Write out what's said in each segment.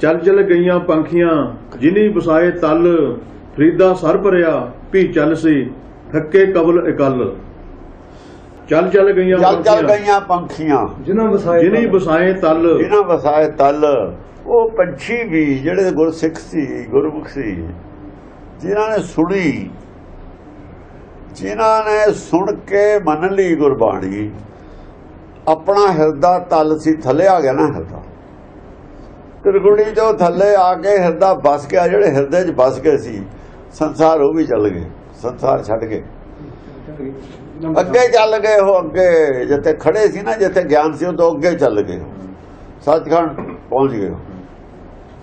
ਚੱਲ ਚੱਲ ਗਈਆਂ ਪੰਖੀਆਂ ਜਿਨੀ ਵਸਾਏ ਤਲ ਫਰੀਦਾ ਸਰ ਭਰਿਆ ਵੀ ਚੱਲ ਸੀ ਥੱਕੇ ਕਬਲ ਇਕੱਲ। ਚੱਲ ਚੱਲ ਗਈਆਂ ਚੱਲ ਚੱਲ ਪੰਖੀਆਂ। ਗਈਆਂ ਪੰਖੀਆਂ। ਜਿਨ੍ਹਾਂ ਵਸਾਏ ਜਿਨੀ ਵਸਾਏ ਤਲ। ਇਹਨਾਂ ਵਸਾਏ ਤਲ ਉਹ ਪੰਛੀ ਵੀ ਜਿਹੜੇ ਗੁਰਸਿੱਖ ਸੀ ਗੁਰਮੁਖ ਸੀ ਜਿਨ੍ਹਾਂ ਨੇ ਸੁਣੀ ਜਿਨ੍ਹਾਂ ਨੇ ਸੁਣ ਕੇ ਮੰਨ ਲਈ ਗੁਰਬਾਣੀ ਆਪਣਾ ਹਿਰਦਾ ਤਲ ਸੀ ਥੱਲੇ ਆ ਗਿਆ ਨਾ ਹਿਰਦਾ। ਤਿਰਗੁੜੀ ਤੋਂ ਥੱਲੇ ਆ ਕੇ ਹਿਰਦਾ ਬਸ ਗਿਆ ਜਿਹੜੇ ਹਿਰਦੇ 'ਚ ਬਸ ਗਏ ਸੀ ਸੰਸਾਰ ਉਹ ਵੀ ਚੱਲ ਗਏ ਸੰਸਾਰ ਛੱਡ ਗਏ। ਅੱਗੇ ਚੱਲ ਗਏ ਉਹ ਅੱਗੇ ਜਿੱਥੇ ਖੜੇ ਸੀ ਨਾ ਜਿੱਥੇ ਗਿਆਨ ਸੀ ਉਹ ਤੋਂ ਅੱਗੇ ਚੱਲ ਗਏ ਸੱਚਖੰਡ ਪਹੁੰਚ ਗਏ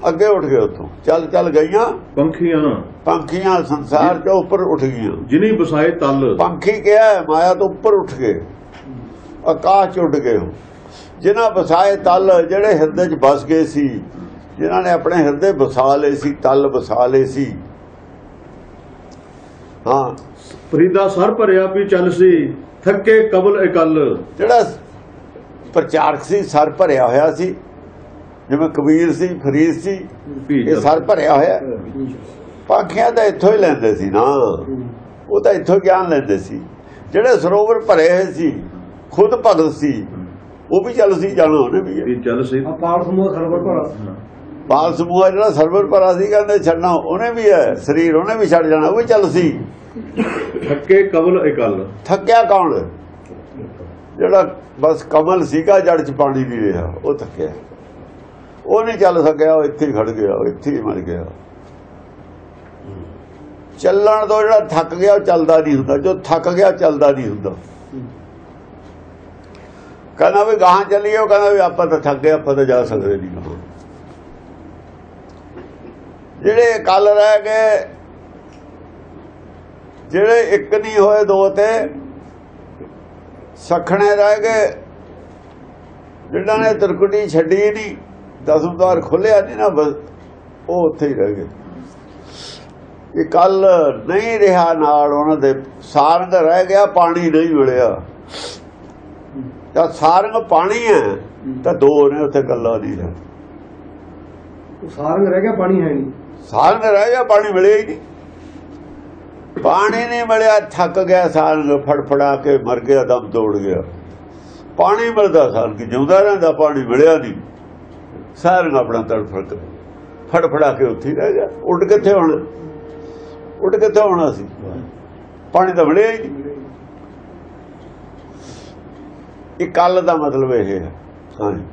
ਅੱਗੇ ਉੱਠ ਗਏ ਉੱਥੋਂ। ਚੱਲ ਚੱਲ ਗਈਆਂ। ਪੰਖੀਆਂ। ਪੰਖੀਆਂ ਸੰਸਾਰ ਤੋਂ ਉੱਪਰ ਉੱਠ ਗਈਆਂ। ਜਿਨੀ ਵਸਾਏ ਤਲ। ਪੰਖੀ ਕਿਹਾ ਮਾਇਆ ਤੋਂ ਉੱਪਰ ਉੱਠ ਗਏ। ਆਕਾਸ਼ 'ਚ ਉੱਡ ਗਏ ਉਹ। ਜਿਨ੍ਹਾਂ ਵਸਾਏ ਤਲ ਜਿਹੜੇ ਹਿਰਦੇ 'ਚ ਵਸ ਗਏ ਸੀ ਜਿਨ੍ਹਾਂ ਨੇ ਆਪਣੇ ਹਿਰਦੇ ਵਸਾ ਲਏ ਸੀ ਤਲ ਵਸਾ ਲਏ ਸੀ। ਹਾਂ। ਫਰੀਦਾ ਸਰ ਭਰਿਆ ਵੀ ਚੱਲ ਸੀ ਥੱਕੇ ਕਬਲ ਇਕੱਲ। ਜਿਹੜਾ ਪ੍ਰਚਾਰਕ ਸੀ ਸਰ ਭਰਿਆ ਹੋਇਆ ਸੀ। ਜਿਵੇਂ ਕਬੀਰ ਸੀ ਫਰੀਦ ਸੀ ਇਹ ਸਰ ਭਰਿਆ ਹੋਇਆ। ਪਾਖੀਆਂ ਤਾਂ ਇੱਥੋਂ ਹੀ ਲੈਂਦੇ ਸੀ ਨਾ। ਉਹ ਤਾਂ ਇੱਥੋਂ ਗਿਆਨ ਲੈਂਦੇ ਸੀ। ਜਿਹੜੇ ਸਰੋਵਰ ਭਰੇ ਹੋਏ ਸੀ ਖੁਦ ਭਗਤ ਸੀ ਉਹ ਵੀ ਚੱਲ ਸੀ ਜਾਣਾ ਉਹਨੇ ਵੀ। ਵੀ ਚੱਲ ਸੀ। ਅਪਾਰ ਸਮੂਹ ਸਰਵਰ ਭਰਾ ਬਾਲ ਸਮੂਹ ਜਿਹੜਾ ਸਰਵਰ ਭਰਾ ਸੀ ਕਹਿੰਦੇ ਛੱਡਣਾ ਉਹਨੇ ਵੀ ਹੈ ਸਰੀਰ ਉਹਨੇ ਵੀ ਛੱਡ ਜਾਣਾ ਉਹ ਵੀ ਚੱਲ ਸੀ। ਥੱਕੇ ਕਬਲ ਇਕੱਲ ਥੱਕਿਆ ਕੌਣ? ਜਿਹੜਾ ਬਸ ਕਮਲ ਸੀਗਾ ਜੜ ਚ ਪਾਣੀ ਨਹੀਂ ਰਿਹਾ ਉਹ ਥੱਕਿਆ। ਉਹ ਨਹੀਂ ਚੱਲ ਸਕਿਆ ਉਹ ਇੱਥੇ ਹੀ ਖੜ ਗਿਆ ਉਹ ਇੱਥੇ ਹੀ ਮਰ ਗਿਆ। ਚੱਲਣ ਤੋਂ ਜਿਹੜਾ ਥੱਕ ਗਿਆ ਉਹ ਚੱਲਦਾ ਨਹੀਂ ਹੁੰਦਾ। ਜੋ ਥੱਕ ਗਿਆ ਚੱਲਦਾ ਨਹੀਂ ਹੁੰਦਾ। ਕਹਿੰਦਾ ਵੀ ਗਾਹਾਂ ਚੱਲੀਏ ਉਹ ਕਹਿੰਦਾ ਵੀ ਆਪਾਂ ਤਾਂ ਥੱਕ ਗਏ ਆਪਾਂ ਤਾਂ ਜਾ ਸਕਦੇ ਨਹੀਂ ਗਾਹਾਂ ਜਿਹੜੇ ਕੱਲ ਰਹਿ ਗਏ, ਜਿਹੜੇ ਇੱਕ ਨਹੀਂ ਹੋਏ ਦੋ ਤੇ ਸਖਣੇ ਰਹਿ ਗਏ ਜਿਹੜਾ ਨੇ ਤਰਕੁਟੀ ਛੱਡੀ ਨਹੀਂ ਦਸਮ ਦਵਾਰ ਖੁੱਲਿਆ ਨਹੀਂ ਨਾ, ਬਸ ਉਹ ਉੱਥੇ ਹੀ ਰਹਿ ਗਏ। ਇਹ ਕੱਲ ਨਹੀਂ ਰਿਹਾ ਨਾਲ ਉਹਨਾਂ ਦੇ, ਸਾਰੰਗ ਰਹਿ ਗਿਆ, ਪਾਣੀ ਨਹੀਂ ਮਿਲਿਆ। ਤਾਂ ਸਾਰੰਗ ਪਾਣੀ ਹੈ, ਤਾਂ ਦੋ ਨੇ ਉੱਥੇ ਗੱਲਾਂ ਨਹੀਂ ਰਿਹਾ। ਸਾਰੰਗ ਰਹਿ ਗਿਆ, ਪਾਣੀ ਹੈ ਨਹੀਂ। ਸਾਰੰਗ ਰਹਿ ਗਿਆ, ਪਾਣੀ ਮਿਲਿਆ ਹੀ ਨਹੀਂ। ਪਾਣੀ ਨਹੀਂ ਮਿਲਿਆ, ਥੱਕ ਗਿਆ ਸਾਰੰਗ ਫੜਫੜਾ ਕੇ ਮਰ ਗਿਆ, ਦਮ ਤੋੜ ਗਿਆ। ਪਾਣੀ ਮਿਲਦਾ ਸਾਰੰਗ ਜਿਉਂਦਾ ਰਹਿੰਦਾ, ਪਾਣੀ ਮਿਲਿਆ ਨਹੀਂ। ਸਾਰੰਗ ਆਪਣਾ ਤੜਫੜ ਫੜਫੜਾ ਕੇ ਉੱਥੇ ਰਹਿ ਗਿਆ। ਉੱਡ ਕਿੱਥੇ ਹੋਣਾ? ਉੱਡ ਕਿੱਥੇ ਹੋਣਾ ਸੀ? ਪਾਣੀ ਤਾਂ ਮਿਲਿਆ ਹੀ ਨਹੀਂ। ਇਹ ਕੱਲ ਦਾ ਮਤਲਬ ਇਹ ਹੈ। ਹਾਂਜੀ।